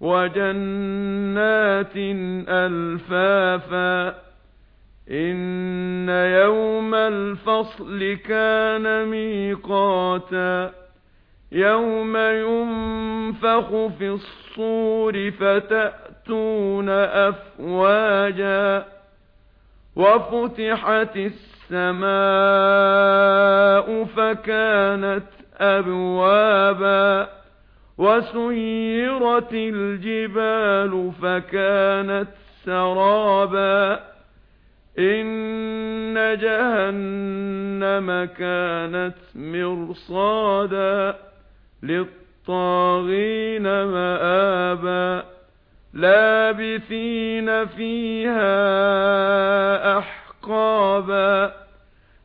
وَجَنَّاتٍ أَلْفَافًا إِنَّ يَوْمَ الْفَصْلِ كَانَ مِيقَاتًا يَوْمَ يُنفَخُ فِي الصُّورِ فَتَأْتُونَ أَفْوَاجًا وَفُتِحَتِ السَّمَاءُ فَكَانَتْ أَبْوَابًا وَسُيِّرَتِ الْجِبَالُ فَكَانَتْ سَرَابًا. إِنَّ جَهَنَّمَ كَانَتْ مِرْصَادًا لِلطَّاغِينَ مَآبًا. لَابِثِينَ فِيهَا أَحْقَابًا.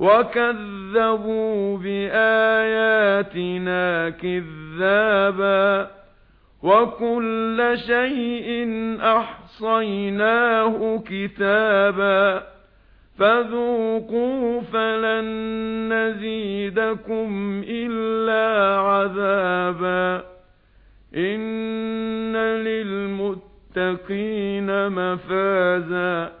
وَكَذَّبُوا بِآيَاتِنَا كِذَّابًا وَكُلَّ شَيْءٍ أَحْصَيْنَاهُ كِتَابًا فَذُوقُوا فَلَن نَّزِيدَكُمْ إِلَّا عَذَابًا إِنَّ لِلْمُتَّقِينَ مَفَازًا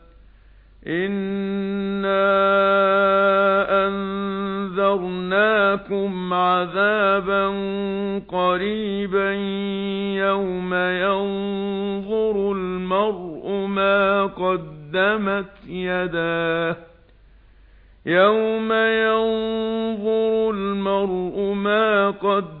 إِنَّا أَنذَرْنَاكُمْ عَذَابًا قَرِيبًا يَوْمَ يَنظُرُ الْمَرْءُ مَا قَدَّمَتْ يَدَاهُ يَوْمَ يَنظُرُ الْمَرْءُ مَا قَدَّمَتْ